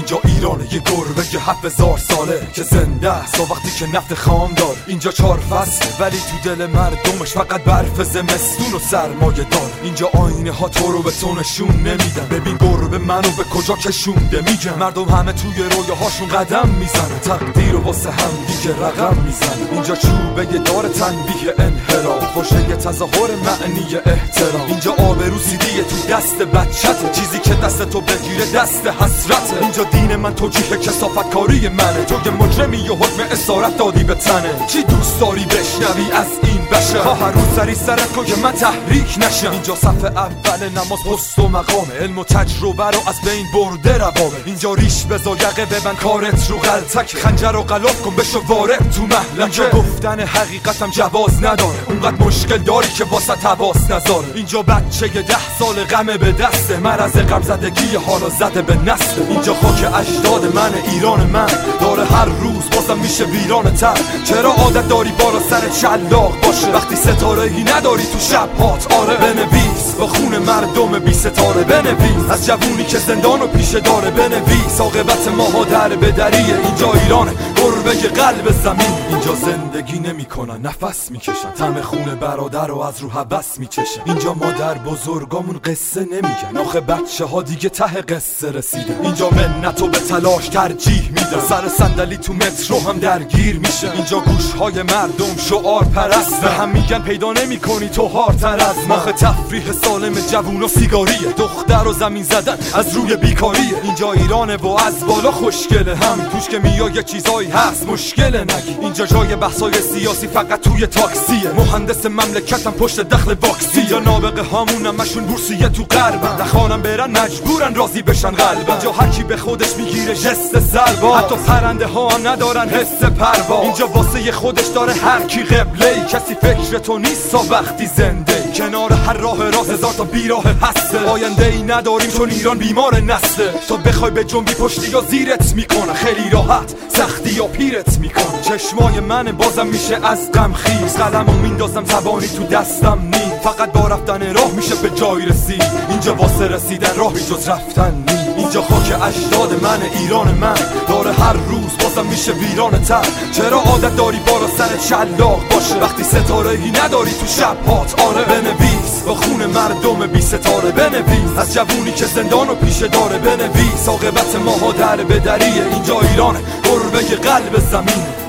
اینجا ایرانه یه گربه یه هفت هزار ساله که زنده است. وقتی که نفت خام دار اینجا چهار فصل ولی تو دل مردمش فقط برف زمستون و سرمایه دار. اینجا آینه ها تو رو به تو نشون نمیدن. ببین گربه منو به کجا کشونده میگن. مردم همه توی رویاهاشون قدم می‌زنن. تقدیر و واسه هم دیگه رقم می‌زنن. اینجا چوبه دار تنبیه انحراف. و تظاهر معنی احترام. اینجا آبرو سیدیه تو دست بچته. چیزی که دست تو بگیره دست حسرته. اینجا دین من توجیه کسافت کاری منه. تو یه مجرمی و حکم اسارت دادی به تنه. چی دوست داری بشنوی از این بشه ها هر روز سری سرت که من تحریک نشم. اینجا صفحه اول نماز پست و مقامه. علم و تجربه رو از بین برده روابه. اینجا ریش بزا یقه ببن کارت رو غلطک خنجر و غلاف کن. بشو وارد تو اینجا گفتن حقیقتم جواز نداره. اونقدر مشکل داری که واسه تباس نذاره. اینجا بچه ده سال غمه به دسته. مرز غم زدگی حالا زده به نسل اینجا خاک اجداد من ایران من. داره هر روز بازم میشه ویران تر. چرا عادت داری بالا سر چلاق باشه؟ وقتی ستاره ای نداری تو شب هات. آره بنویس. با خون مردم بی ستاره بنویس. از جوونی که زندان و پیشه داره بنویس. عاقبت ماها در به دریه اینجا ایرانه گربه قلب زمین. اینجا زندگی نمی‌کنن نفس می‌کشن تم خون برادر رو از رو حبس میچشن اینجا مادر بزرگامون قصه نمیگن آخه بچه ها دیگه ته قصه رسیدن اینجا منت به تلاش ترجیح میدن سر صندلی تو مترو هم درگیر میشه اینجا گوش های مردم شعار پرست هم میگن پیدا نمی‌کنی تو هارتر از مخ تفریح سالم جوون و سیگاریه. دختر و زمین زدن از روی بیکاریه. اینجا ایرانه و از بالا خوشگله. هم توش که میای یه چیزایی هست مشکل نگی. اینجا جای بحثای سیاسی فقط توی تاکسیه. مهندس مملکتم پشت دخل واکسی یا نابغه هامون مشون بورسیه تو غربن. نخوانم برن مجبورن راضی بشن قلبن اینجا هر کی به خودش می‌گیره جست سربا. حتی پرنده ها ندارن حس پروا. اینجا واسه خودش داره هر کی قبله کسی فکر تو نیست وقتی زنده کنار هر راه راست هزار تا بیراه هسته آینده ای نداریم چون ایران بیمار نسته. تو بخوای به جنبی پشتی یا زیرت می‌کنه. خیلی راحت سختی یا پیرت می‌کنه. چشمای من بازم میشه از غم خیز. قلم و میندازم زبانی تو دستم نی فقط با رفتن راه میشه به جای رسید. اینجا واسه رسیدن راهی جز رفتن نی اینجا خاک اجداد من ایران من. داره هر روز بازم میشه ویران تر. چرا عادت داری بالا سر چلاق باشه؟ وقتی ستاره ای نداری تو شب هات. آره بنویس با خون مردم بی ستاره. بنویس از جوونی که زندان و پیشه داره. بنویس عاقبت ماها در به دریه. اینجا ایرانه گربه قلب زمین